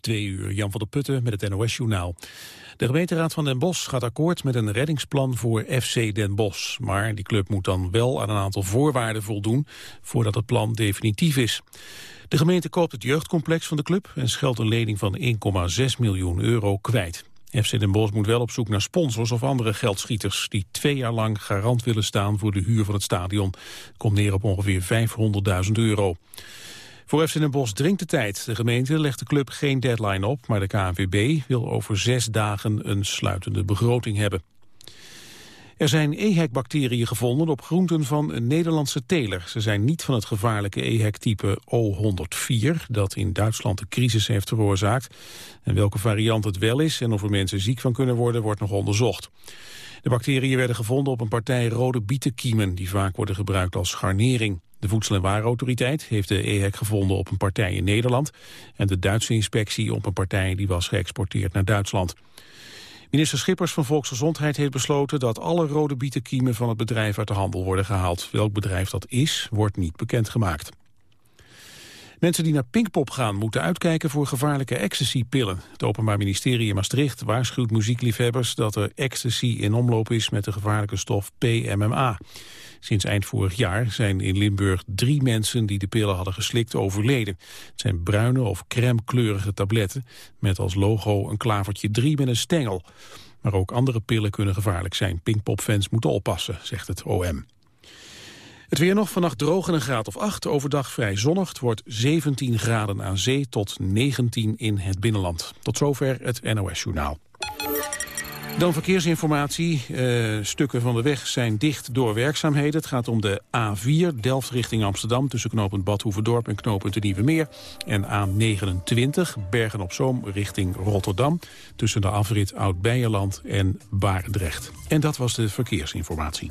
Twee uur, Jan van der Putten met het NOS-journaal. De gemeenteraad van Den Bosch gaat akkoord met een reddingsplan voor FC Den Bosch. Maar die club moet dan wel aan een aantal voorwaarden voldoen voordat het plan definitief is. De gemeente koopt het jeugdcomplex van de club en scheldt een lening van 1,6 miljoen euro kwijt. FC Den Bosch moet wel op zoek naar sponsors of andere geldschieters... die twee jaar lang garant willen staan voor de huur van het stadion. Komt neer op ongeveer 500.000 euro. Voor FC Den Bosch dringt de tijd. De gemeente legt de club geen deadline op... maar de KNVB wil over zes dagen een sluitende begroting hebben. Er zijn EHEC-bacteriën gevonden op groenten van een Nederlandse teler. Ze zijn niet van het gevaarlijke EHEC-type O104... dat in Duitsland de crisis heeft veroorzaakt. En welke variant het wel is en of er mensen ziek van kunnen worden... wordt nog onderzocht. De bacteriën werden gevonden op een partij rode bietenkiemen... die vaak worden gebruikt als garnering. De Voedsel- en Warenautoriteit heeft de EHEC gevonden op een partij in Nederland... en de Duitse inspectie op een partij die was geëxporteerd naar Duitsland. Minister Schippers van Volksgezondheid heeft besloten dat alle rode bietenkiemen van het bedrijf uit de handel worden gehaald. Welk bedrijf dat is, wordt niet bekendgemaakt. Mensen die naar Pinkpop gaan moeten uitkijken voor gevaarlijke ecstasypillen. Het Openbaar Ministerie in Maastricht waarschuwt muziekliefhebbers dat er ecstasy in omloop is met de gevaarlijke stof PMMA. Sinds eind vorig jaar zijn in Limburg drie mensen die de pillen hadden geslikt overleden. Het zijn bruine of crème-kleurige tabletten met als logo een klavertje 3 met een stengel. Maar ook andere pillen kunnen gevaarlijk zijn. Pinkpop-fans moeten oppassen, zegt het OM. Het weer nog vannacht droog en een graad of 8. Overdag vrij zonnig. Het wordt 17 graden aan zee tot 19 in het binnenland. Tot zover het NOS-journaal. Dan verkeersinformatie. Uh, stukken van de weg zijn dicht door werkzaamheden. Het gaat om de A4, Delft richting Amsterdam... tussen knooppunt Badhoevedorp en knooppunt de Nieuwe Meer. En A29, Bergen-op-Zoom richting Rotterdam... tussen de afrit Oud-Beijerland en Barendrecht. En dat was de verkeersinformatie.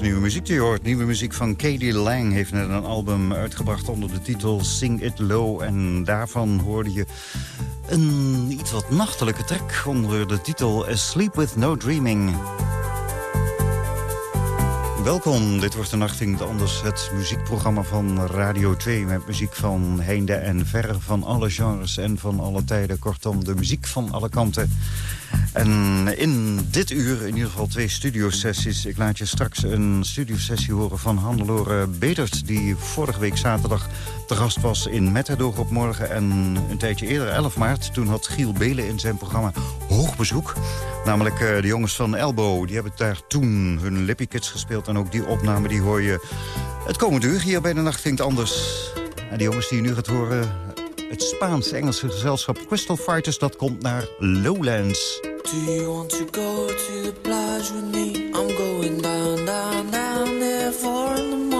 Muziek die je hoort. Nieuwe muziek van Katie Lang heeft net een album uitgebracht onder de titel Sing It Low. En daarvan hoorde je een iets wat nachtelijke track onder de titel Sleep With No Dreaming. Welkom, dit wordt de Nacht Anders, het muziekprogramma van Radio 2... met muziek van heinde en verre, van alle genres en van alle tijden. Kortom, de muziek van alle kanten. En in dit uur in ieder geval twee studiosessies. Ik laat je straks een studiosessie horen van Hannelore Betert... die vorige week zaterdag te gast was in Metadog op morgen. En een tijdje eerder, 11 maart, toen had Giel Belen in zijn programma Hoogbezoek. Namelijk uh, de jongens van Elbow. Die hebben daar toen hun Lippy Kids gespeeld. En ook die opname die hoor je het komende uur hier bij de Nacht Vindt Anders. En die jongens die je nu gaat horen... Het Spaans-Engelse gezelschap Crystal Fighters... dat komt naar Lowlands. Do you want to go to the plage with me? I'm going down, down, down there for the morning.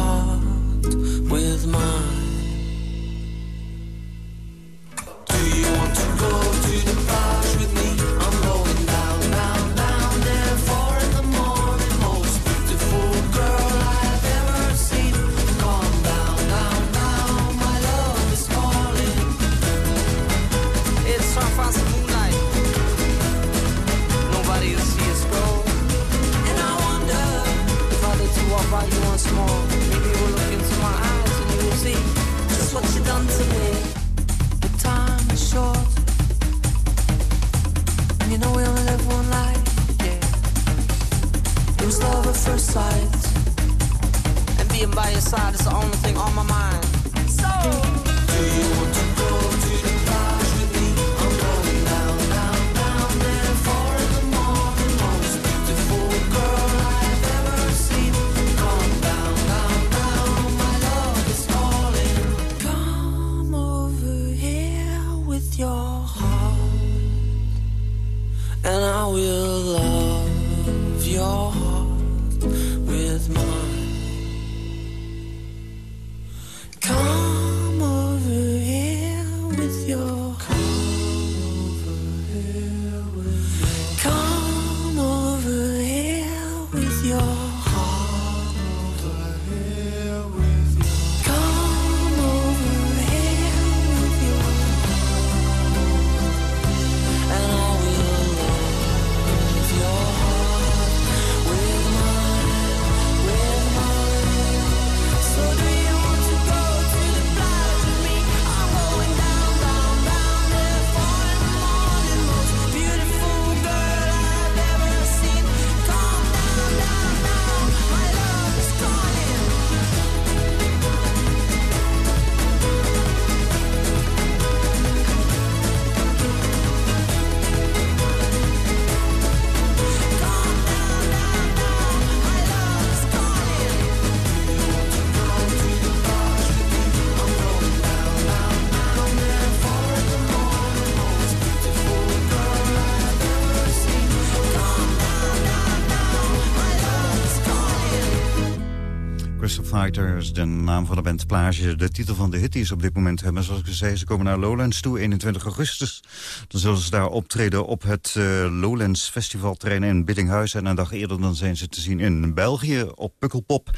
De naam van de band Plage. De titel van de hit die ze op dit moment hebben. Zoals ik zei, ze komen naar Lowlands toe, 21 augustus. Dan zullen ze daar optreden op het eh, Lowlands Festivalterrein in Biddinghuizen. En een dag eerder dan zijn ze te zien in België op Pukkelpop.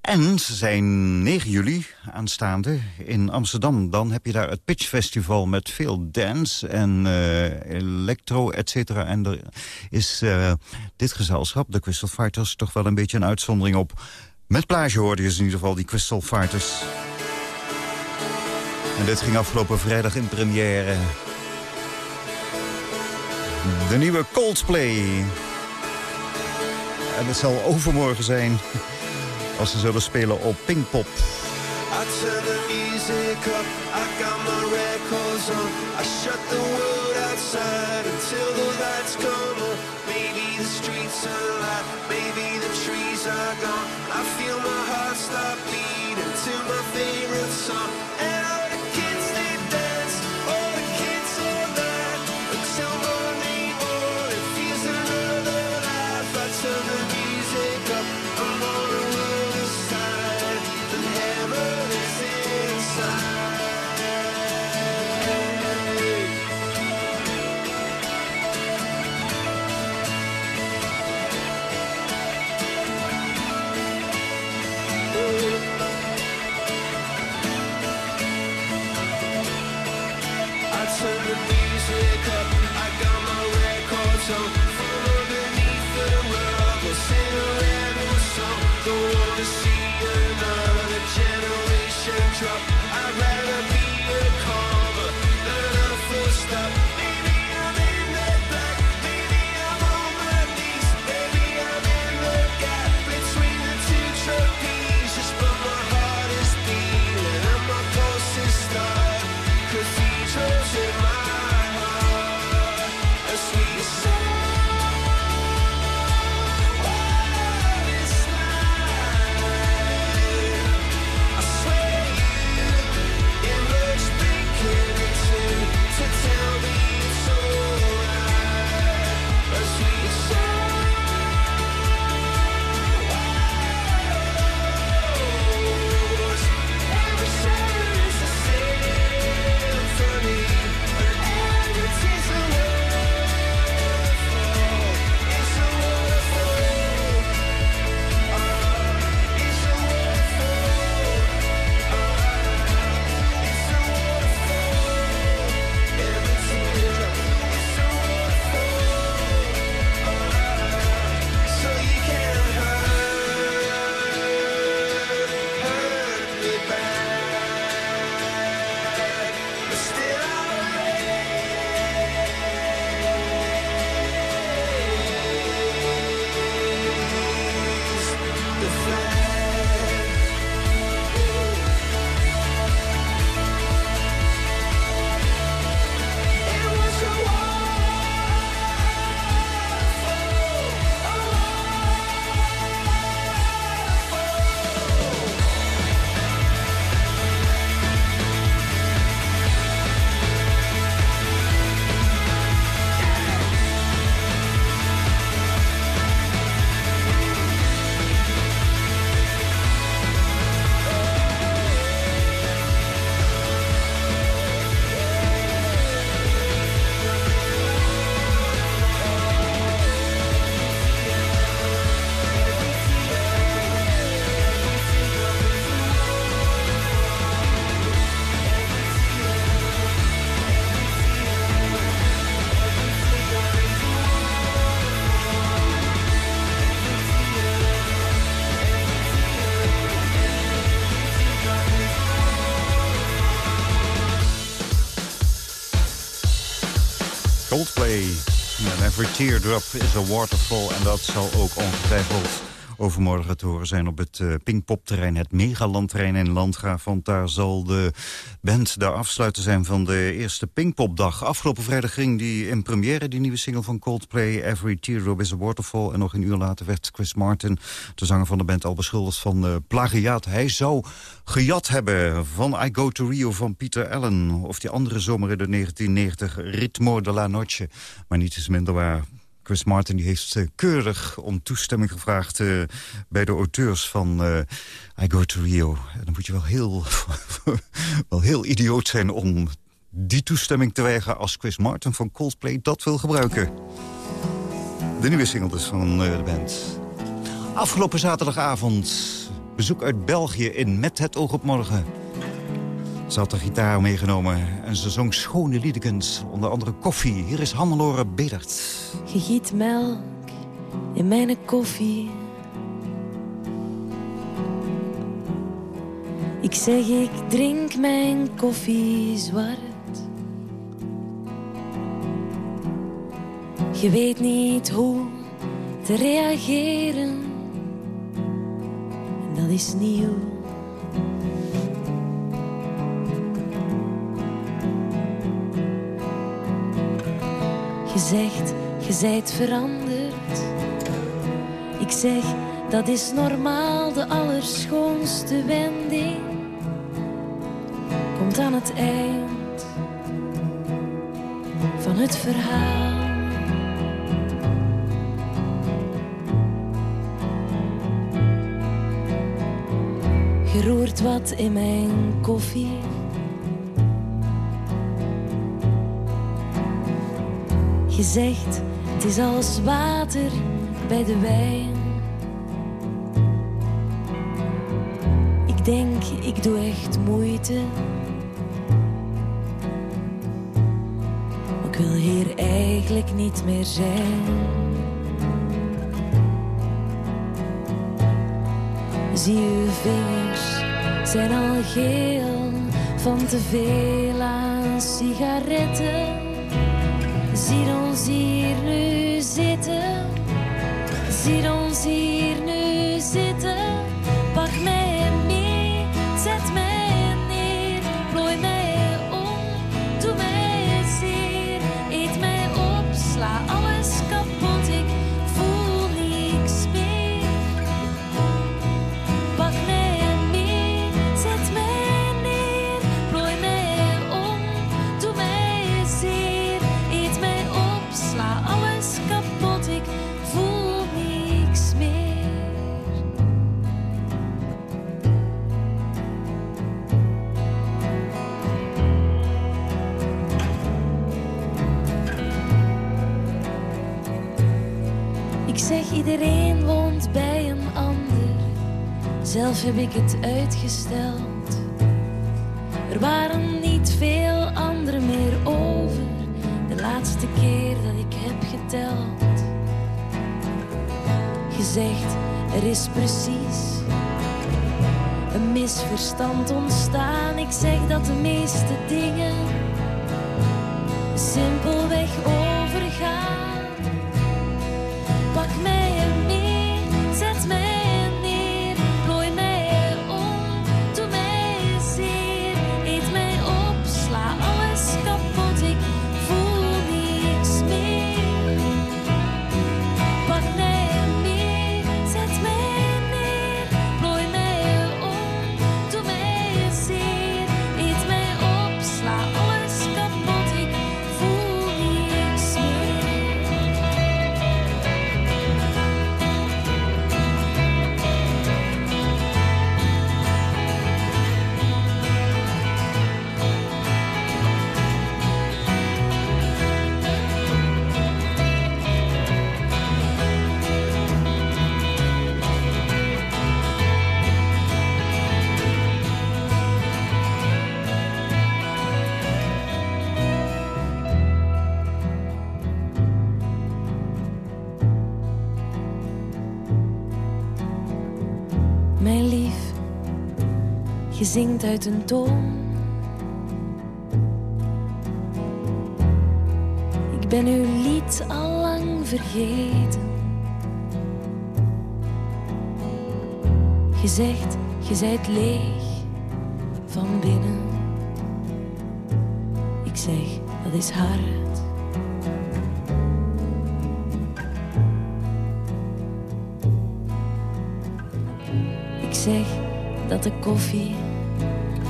En ze zijn 9 juli aanstaande in Amsterdam. Dan heb je daar het Pitch Festival met veel dance en uh, electro, et cetera. En er is uh, dit gezelschap, de Crystal Fighters, toch wel een beetje een uitzondering op. Met plage hoorde je in ieder geval, die Crystal Fighters. En dit ging afgelopen vrijdag in première. De nieuwe Coldplay. En het zal overmorgen zijn als ze zullen spelen op Pinkpop. I the music up, I got my on. I shut the world until the lights the streets are I feel my heart stop beating to my favorite song. Teardrop is a waterfall. En dat zal ook ongetwijfeld overmorgen te horen zijn op het uh, Pinkpopterrein. Het Megalandterrein in Landgraaf. Want daar zal de band de afsluiter zijn van de eerste Pinkpopdag. Afgelopen vrijdag ging die in première, die nieuwe single van Coldplay. Every Teardrop is a Waterfall. En nog een uur later werd Chris Martin, de zanger van de band, al beschuldigd van uh, plagiaat. Hij zou gejat hebben van I Go to Rio van Peter Allen. Of die andere zomer in de 1990, Ritmo de la Noche. Maar niet is minder waar. Chris Martin die heeft uh, keurig om toestemming gevraagd... Uh, bij de auteurs van uh, I Go to Rio. Dan moet je wel heel, wel heel idioot zijn om die toestemming te weigeren... als Chris Martin van Coldplay dat wil gebruiken. De nieuwe single dus van de band. Afgelopen zaterdagavond bezoek uit België in Met het oog op morgen. Ze had de gitaar meegenomen en ze zong schone liedekens. Onder andere koffie. Hier is Hannelore Bedert. Je giet melk in mijn koffie. Ik zeg ik drink mijn koffie zwart. Je weet niet hoe te reageren. En dat is nieuw. Je zegt, je zijt veranderd. Ik zeg, dat is normaal, de allerschoonste wending. Komt aan het eind van het verhaal. Je roert wat in mijn koffie. Je zegt, het is als water bij de wijn. Ik denk, ik doe echt moeite. Ik wil hier eigenlijk niet meer zijn. Zie uw vingers zijn al geel van te veel aan sigaretten. Zie ons hier nu zitten, Zelf heb ik het uitgesteld. Er waren niet veel anderen meer over. De laatste keer dat ik heb geteld. Je zegt, er is precies een misverstand ontstaan. Ik zeg dat de meeste dingen simpelweg zingt uit een toon. Ik ben uw lied al lang vergeten. Je zegt, je zijt leeg van binnen. Ik zeg, dat is hard. Ik zeg dat de koffie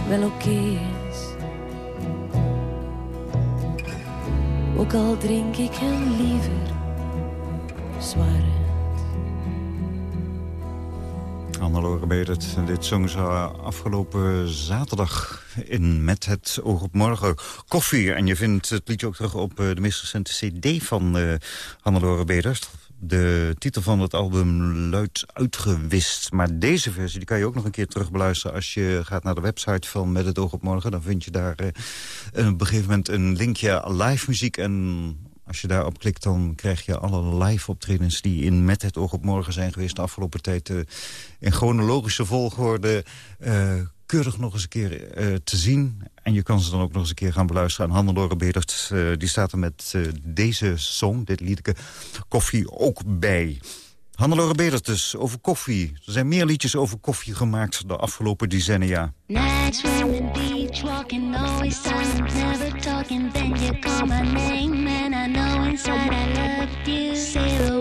wel oké is. Ook al drink ik hem liever zwaar. Hannelore Bedert. En Dit zong ze afgelopen zaterdag in Met het oog op morgen. Koffie. En je vindt het liedje ook terug op eh, de meest recente cd van eh Hannelore Bedert. De titel van het album luidt uitgewist. Maar deze versie die kan je ook nog een keer terug beluisteren... als je gaat naar de website van Met het oog op morgen. Dan vind je daar eh, op een gegeven moment een linkje live muziek. En als je daarop klikt, dan krijg je alle live optredens... die in Met het oog op morgen zijn geweest de afgelopen tijd... Uh, in chronologische volgorde uh, keurig nog eens een keer uh, te zien. En je kan ze dan ook nog eens een keer gaan beluisteren aan Hannelore. Uh, die staat er met uh, deze song, dit liedje, koffie ook bij. Hannelore Bedert dus, over koffie. Er zijn meer liedjes over koffie gemaakt de afgelopen decennia. Until you see the.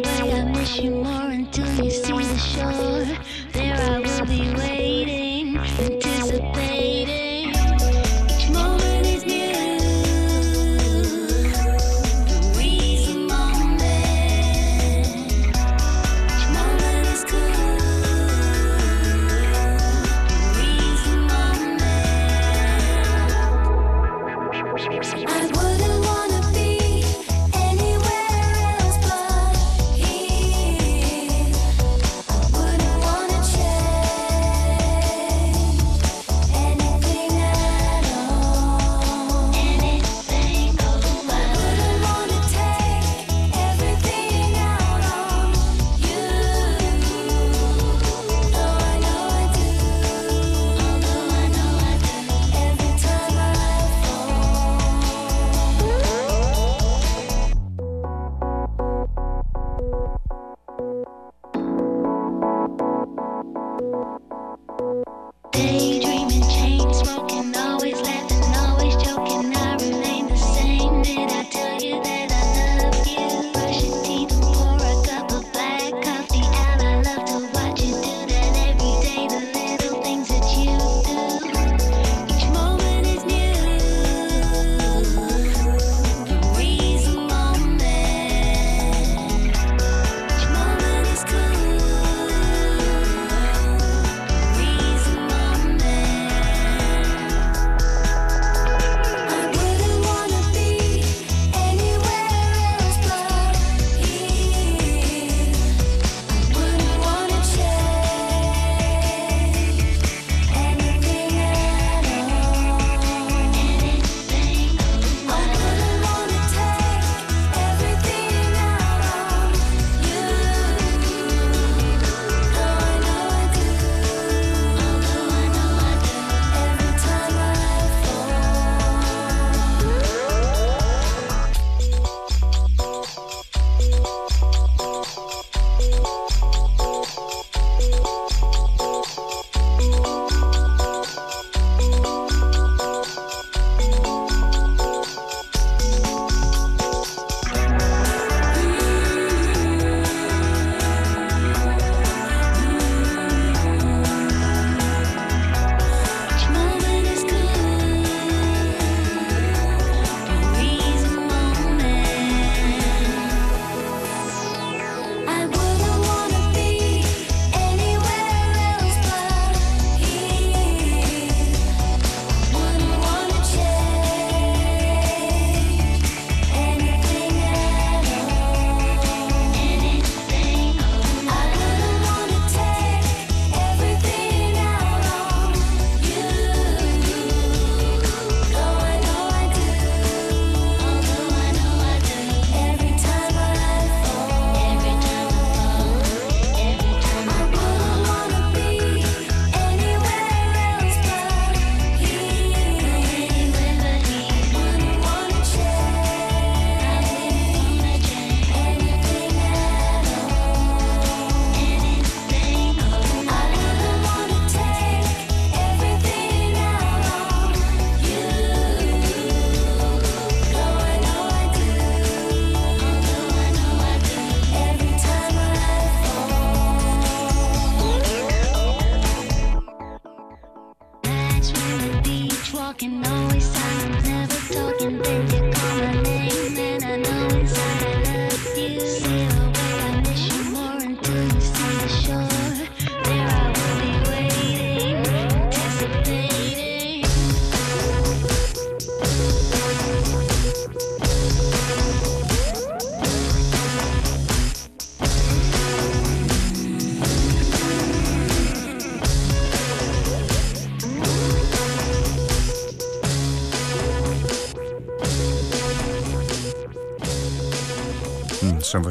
There I will be waiting.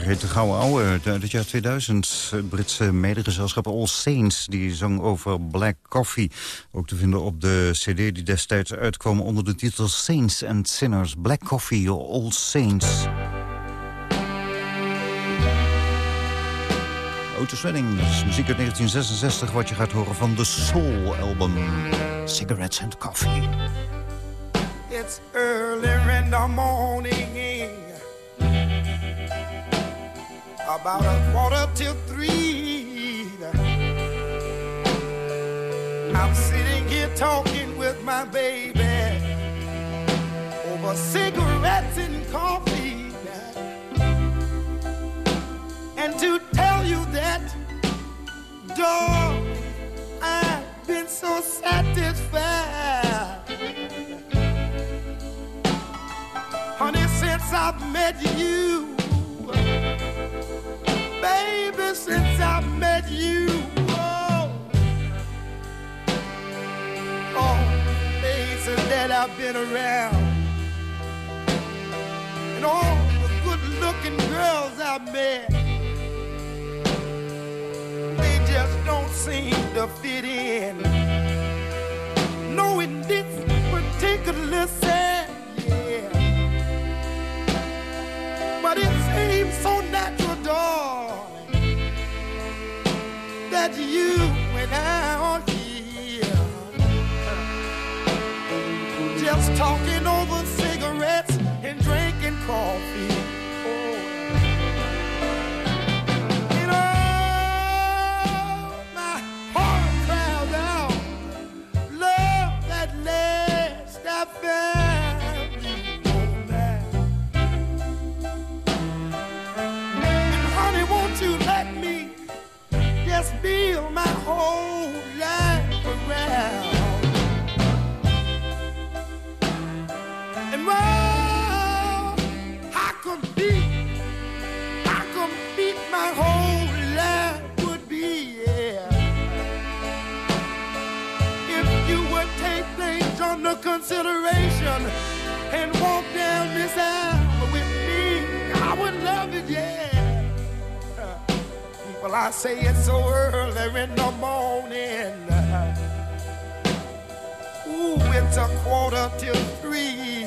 Zo'n vergeten gouden ouwe uit het jaar 2000. Het Britse medegezelschap All Saints. Die zong over Black Coffee. Ook te vinden op de cd die destijds uitkwam onder de titel Saints and Sinners. Black Coffee, All Saints. Otis Redding, muziek uit 1966... wat je gaat horen van de Soul-album. Cigarettes and Coffee. It's early in the morning. About a quarter till three. I'm sitting here talking with my baby over cigarettes and coffee. And to tell you that, dog, I've been so satisfied. Honey, since I've met you, baby, since I've met you, oh, oh, places that I've been around, and all the good-looking girls I've met, they just don't seem to fit in. No, in this particular yeah. But it seems so natural, you and I are here, just talking over cigarettes and drinking coffee. Consideration and walk down this aisle with me, I would love it, yeah. Well, I say it's so early in the morning. Ooh, it's a quarter till three.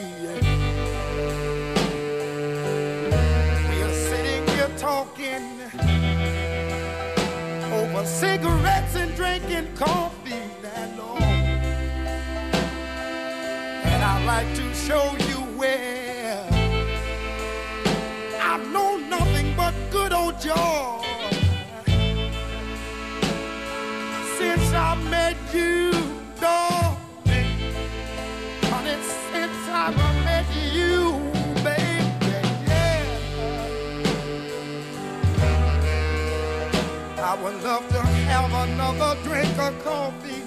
We're sitting here talking over cigarettes and drinking coffee, like to show you where I know nothing but good old joy. Since I met you, darling, honey, since I met you, baby, yeah. I would love to have another drink of coffee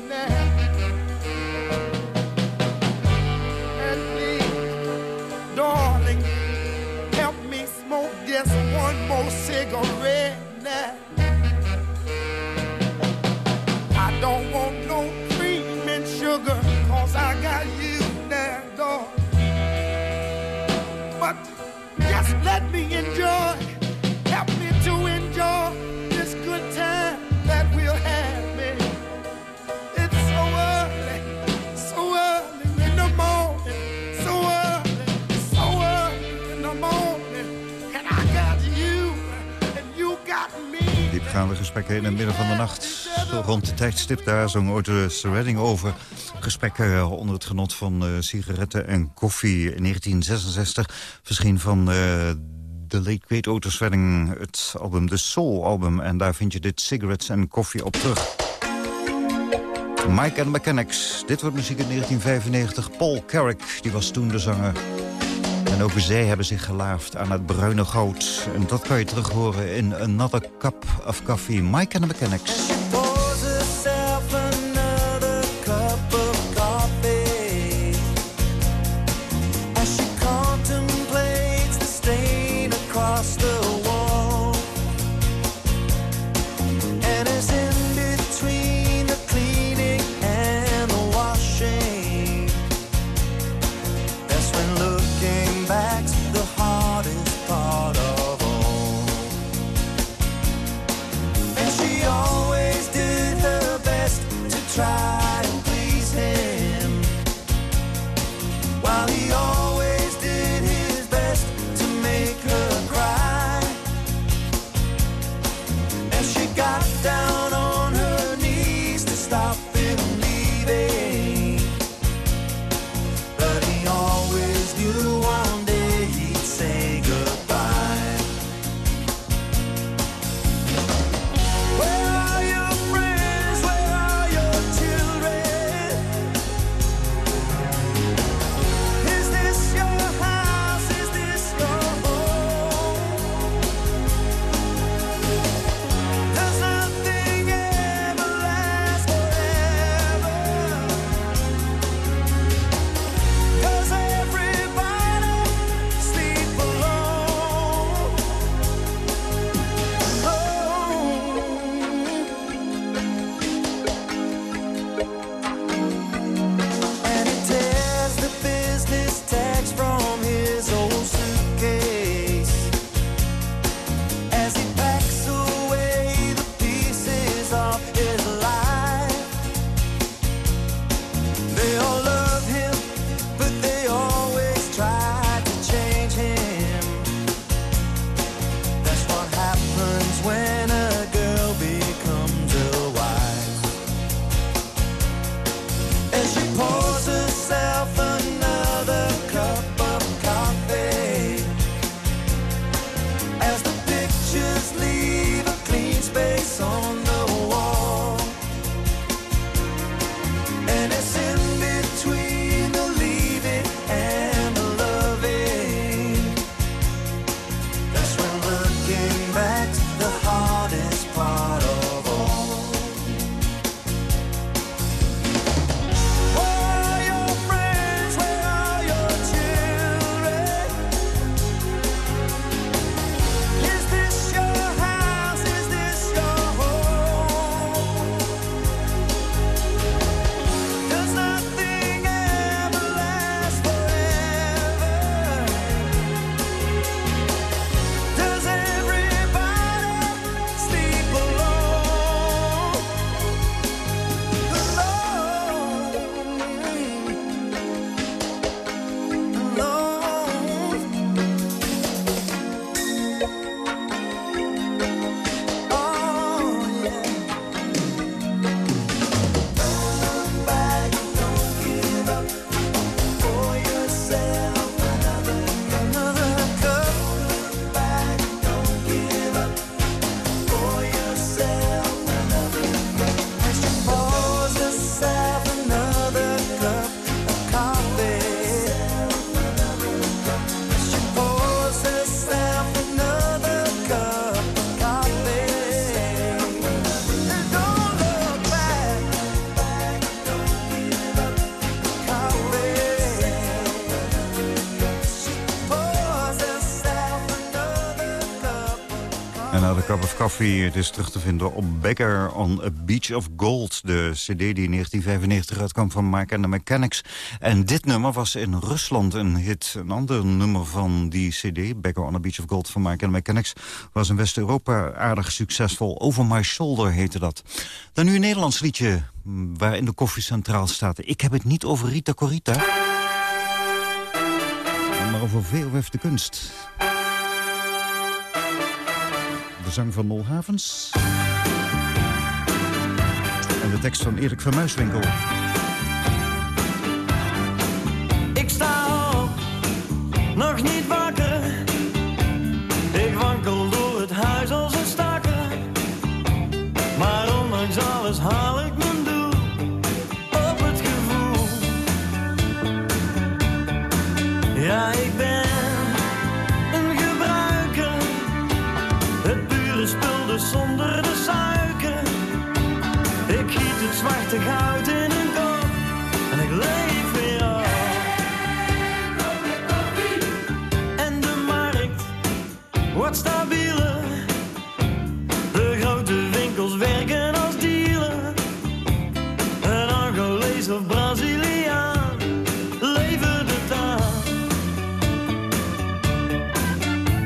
more cigarette now. I don't want no cream sugar, cause I got you now, dog. But just let me enjoy, Diepgaande gesprekken in het midden van de nacht. Rond de tijdstip daar zong Otis Redding over. Gesprekken eh, onder het genot van eh, sigaretten en koffie. In 1966 verscheen van eh, de late great Otis Redding het album The Soul Album. En daar vind je dit Cigarettes en Koffie op terug. Mike and Mechanics. Dit wordt muziek in 1995. Paul Carrick, die was toen de zanger. En ook zij hebben zich gelaafd aan het bruine goud. En dat kan je terug horen in Another Cup of Coffee. Mike and the Mechanics. Cup of Coffee. Het is terug te vinden op Beggar on a Beach of Gold. De cd die in 1995 uitkwam van Mark and the Mechanics. En dit nummer was in Rusland een hit. Een ander nummer van die cd, Beggar on a Beach of Gold van Mark and the Mechanics... was in West-Europa aardig succesvol. Over My Shoulder heette dat. Dan nu een Nederlands liedje waarin de koffie centraal staat. Ik heb het niet over Rita Corita... maar over VOF de kunst zang van Nol Havens. En de tekst van Erik van Muiswinkel. Ik sta op, nog niet wakker. Stabieler. De grote winkels werken als dealer. Een Angolees of Braziliaan levert het aan.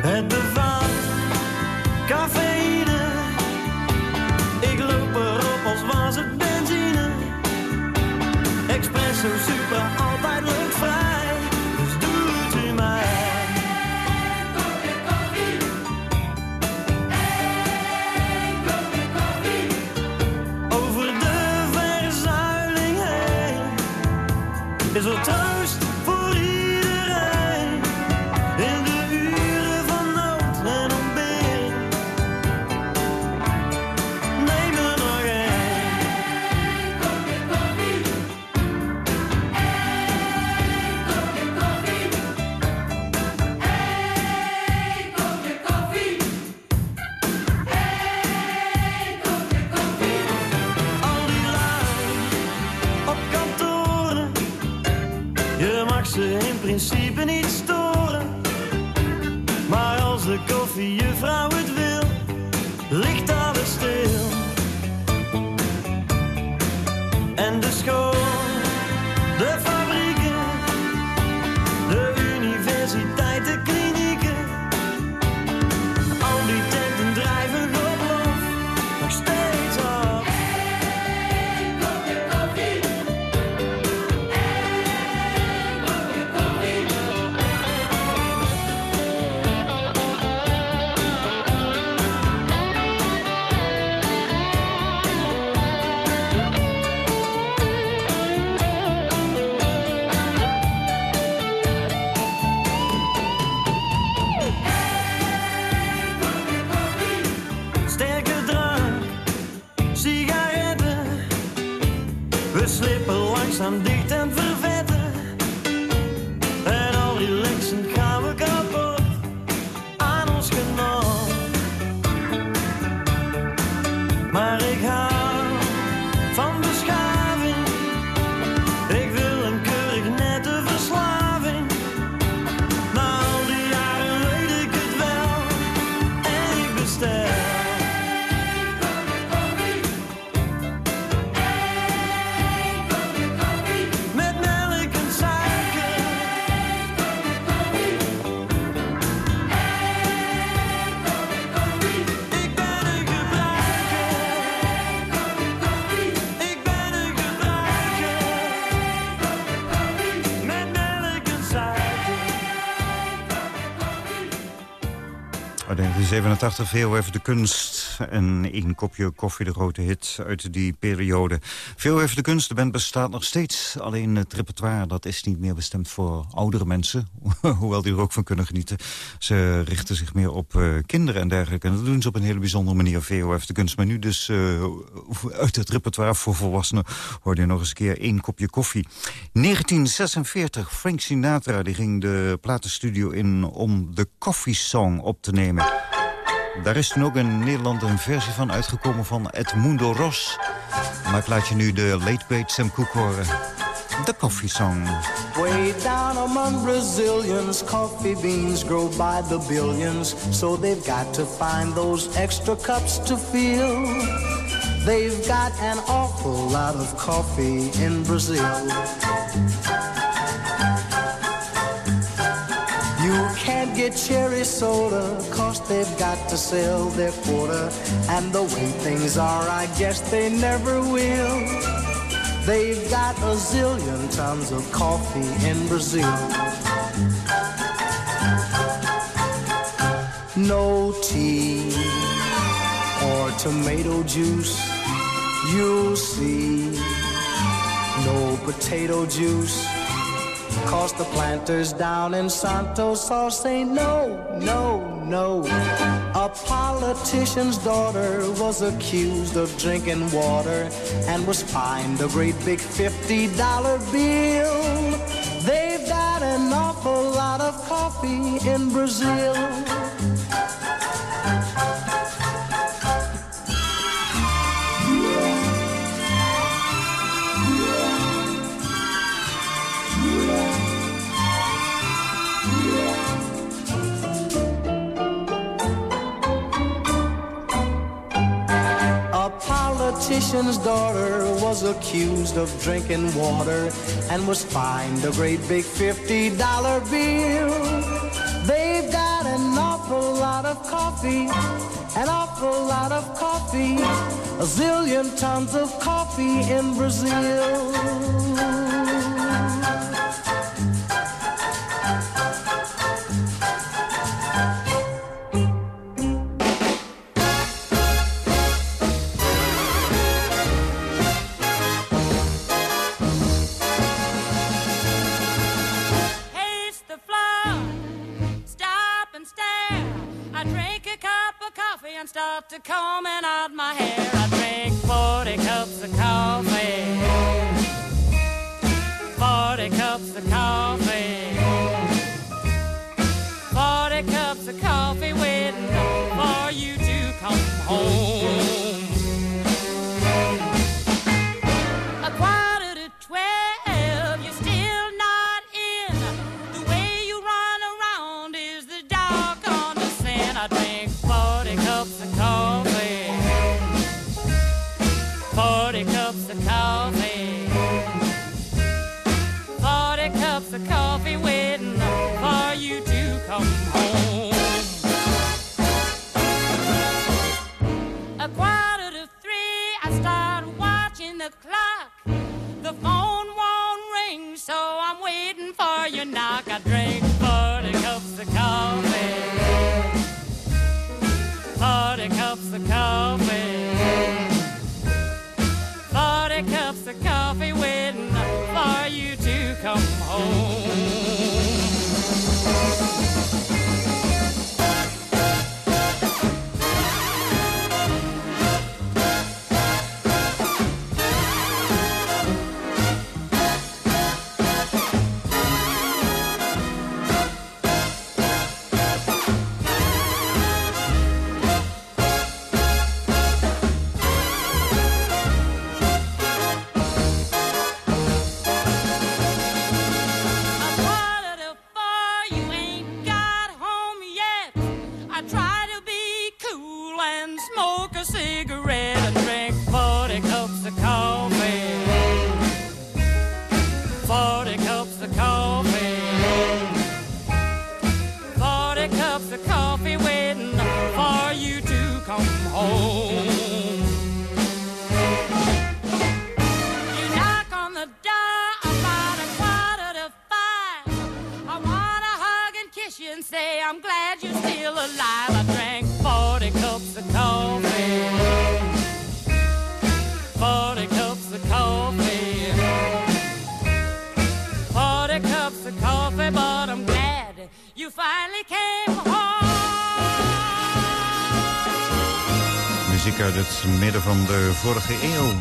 Het bevat cafeïne. Ik loop erop als was het benzine. Espresso super, 1987, veel even de kunst. En één kopje koffie de grote hit uit die periode. Veel even de kunst, de band bestaat nog steeds. Alleen het repertoire, dat is niet meer bestemd voor oudere mensen. Hoewel die er ook van kunnen genieten. Ze richten zich meer op eh, kinderen en dergelijke. En dat doen ze op een hele bijzondere manier, VOF de kunst. Maar nu dus eh, uit het repertoire voor volwassenen... hoorde je nog eens een keer één kopje koffie. 1946, Frank Sinatra die ging de platenstudio in... om de koffiesong op te nemen. Daar is toen ook in Nederland een versie van uitgekomen van Edmundo Ros. Maar ik laat je nu de late great Sam Cooke horen. de Coffee Song. Way down among Brazilians, coffee beans grow by the billions, so they've got to find those extra cups to fill. They've got an awful lot of coffee in Brazil. Get cherry soda, cause they've got to sell their quota. And the way things are, I guess they never will. They've got a zillion tons of coffee in Brazil. No tea or tomato juice, you'll see. No potato juice, cause the planters down in Santos all say no, no, no. A politician's daughter was accused of drinking water and was fined a great big $50 bill. They've got an awful lot of coffee in Brazil. Politician's daughter was accused of drinking water and was fined a great big $50 bill. They've got an awful lot of coffee, an awful lot of coffee, a zillion tons of coffee in Brazil. To combing out my hair. I drink 40 cups of coffee. 40 cups of coffee. 40 cups of coffee I'm glad you're still alive. I drank 40 cups of coffee. 40 cups of coffee. 40 cups of coffee, but I'm glad you finally came home. Muziek uit het midden van de vorige eeuw.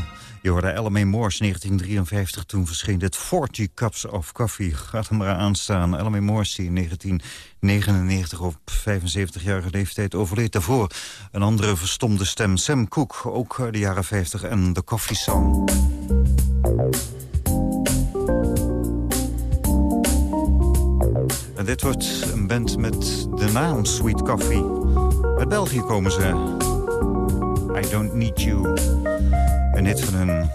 Je hoorde Ellen Morse 1953, toen verscheen dit 40 Cups of Coffee. Gaat hem eraan staan. Ellen Morse in 1999 op 75-jarige leeftijd overleed. Daarvoor een andere verstomde stem, Sam Cooke, ook de jaren 50 en The Coffee Song. En dit wordt een band met de naam Sweet Coffee. Uit België komen ze. I don't need you. Een hit van hun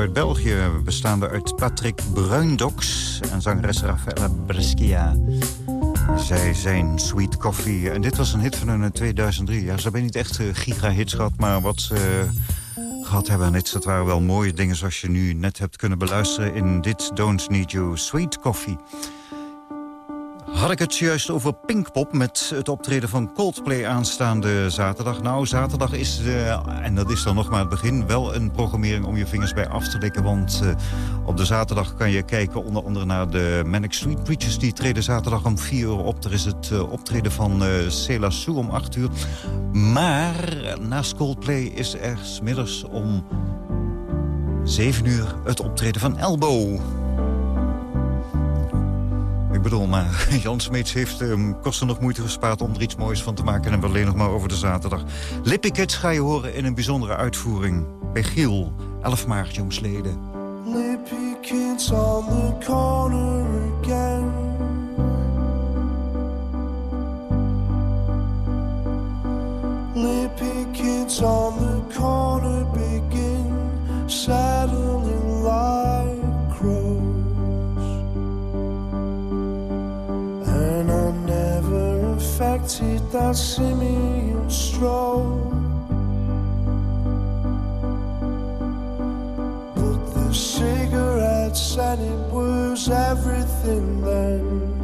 uit België, bestaande uit Patrick Bruindox en zangeres Rafaela Brescia. Zij zijn Sweet Coffee. En dit was een hit van hun in 2003. Ja, ze hebben niet echt uh, giga-hits gehad, maar wat ze gehad hebben aan hits... dat waren wel mooie dingen zoals je nu net hebt kunnen beluisteren... in dit Don't Need You Sweet Coffee had ik het juist over Pinkpop... met het optreden van Coldplay aanstaande zaterdag. Nou, zaterdag is, uh, en dat is dan nog maar het begin... wel een programmering om je vingers bij af te likken. Want uh, op de zaterdag kan je kijken onder andere naar de Manic Street Preachers. Die treden zaterdag om 4 uur op. Er is het uh, optreden van Cela Sue om 8 uur. Maar naast Coldplay is er smiddags om 7 uur het optreden van Elbow... Ik bedoel, maar Jan Smeets heeft um, kosten nog moeite gespaard... om er iets moois van te maken en we alleen nog maar over de zaterdag. Lippy Kids ga je horen in een bijzondere uitvoering. Bij Giel, 11 maart jongsleden. Lippy Kids on the corner again Lippy Kids on the corner begin Saddling like affected that simian stroll. But the cigarettes and it was everything then.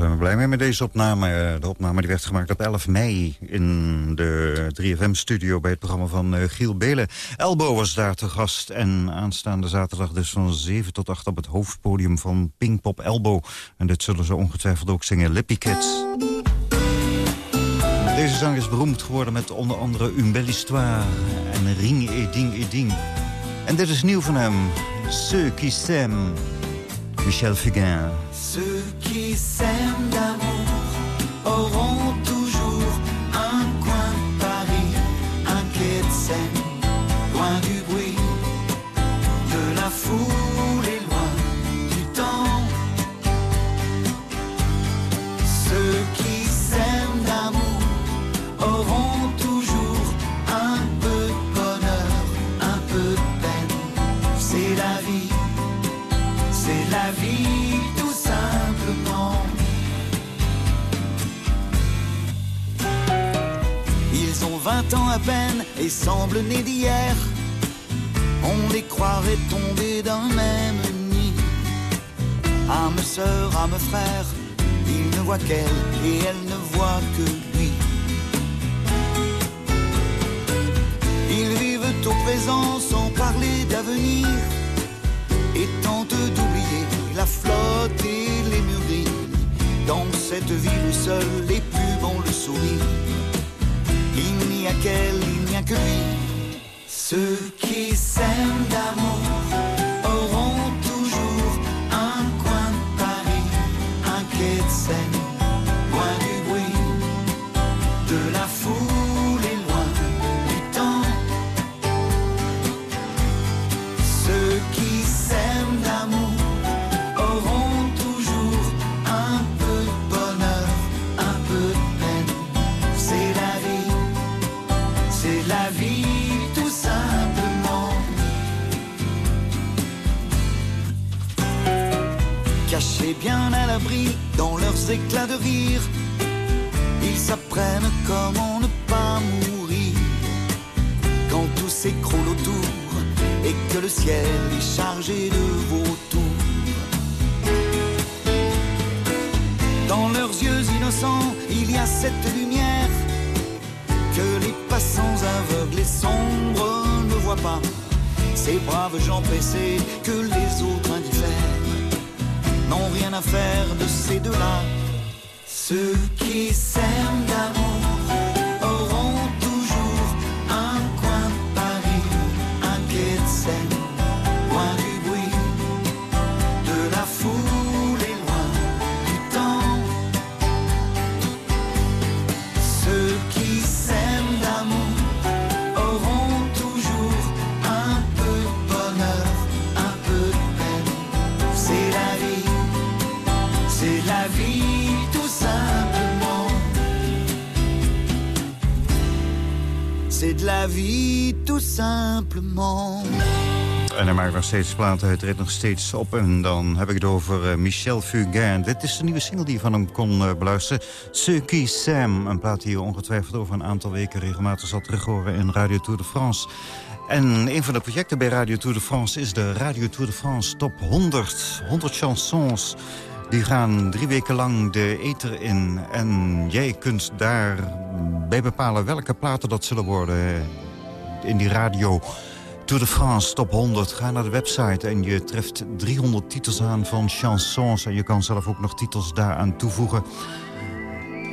Zijn we blij mee met deze opname. Eh, De opname die werd gemaakt op 11 mei in de 3FM-studio... bij het programma van eh, Giel Belen. Elbo was daar te gast en aanstaande zaterdag dus van 7 tot 8... op het hoofdpodium van Pinkpop Elbo. En dit zullen ze ongetwijfeld ook zingen, Lippy Kids. Deze zang is beroemd geworden met onder andere Une belle histoire... en Ring et Ding et Ding. En dit is nieuw van hem, Ceux qui s'aiment, Michel Fugain. Ceux qui s'aiment à peine et semblent nés d'hier. On les croirait tombés d'un même nid. Âme sœur, âme frère, il ne voit qu'elle et elle ne voit que lui. Ils vivent au présent sans parler d'avenir et tentent d'oublier la flotte et les mûries. Dans cette ville où seuls les pubs ont le sourire, il n'y a qu'elle, il n'y a que lui. Ceux qui s'aiment d'amour dans leurs éclats de rire. Ils s'apprennent comment ne pas mourir quand tout s'écroule autour et que le ciel est chargé de vautours. Dans leurs yeux innocents, il y a cette lumière que les passants aveugles et sombres ne voient pas. Ces braves gens pressés que les autres indiffèrent n'ont rien à faire de ces deux-là. Ceux qui s'aiment d'amour la vie tout simplement. En hij maakt nog steeds platen, hij treedt nog steeds op. En dan heb ik het over eh, Michel Fugain. Dit is de nieuwe single die van hem kon eh, beluisteren. Qui Sam, een plaat die je ongetwijfeld over een aantal weken regelmatig zal terug horen in Radio Tour de France. En een van de projecten bij Radio Tour de France is de Radio Tour de France Top 100. 100 chansons. Die gaan drie weken lang de ether in. En jij kunt daarbij bepalen welke platen dat zullen worden in die radio. Tour de France Top 100. Ga naar de website en je treft 300 titels aan van chansons. En je kan zelf ook nog titels daaraan toevoegen.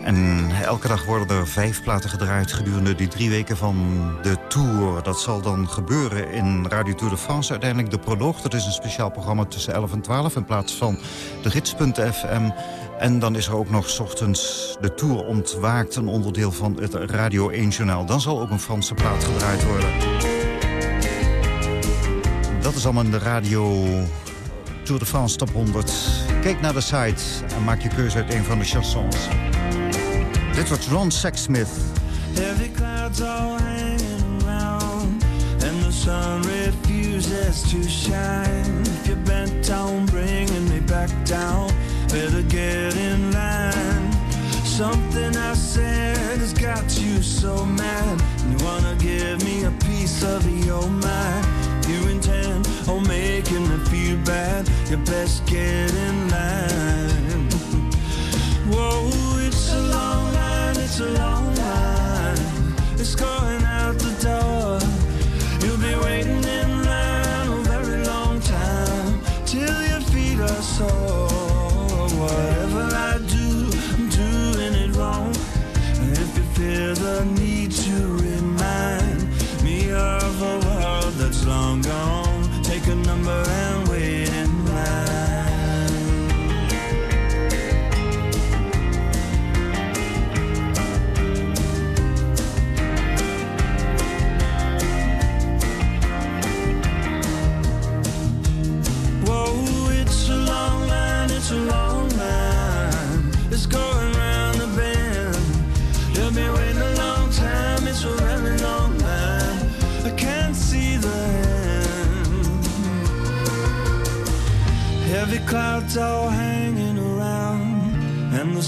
En elke dag worden er vijf platen gedraaid gedurende die drie weken van de Tour. Dat zal dan gebeuren in Radio Tour de France. Uiteindelijk de proloog. Dat is een speciaal programma tussen 11 en 12 in plaats van de gids.fm. En dan is er ook nog ochtends de Tour ontwaakt. Een onderdeel van het Radio 1 Journaal. Dan zal ook een Franse plaat gedraaid worden. Dat is allemaal in de Radio Tour de France Top 100. Kijk naar de site en maak je keuze uit een van de chansons. Dit wordt Ron Sexsmith. Heavy clouds all hanging around, and the sun refuses to shine. If you're bent on bringing me back down, better get in line. Something I said has got you so mad. You wanna give me a piece of your mind. You intend on making me feel bad. You best get in line. Whoa,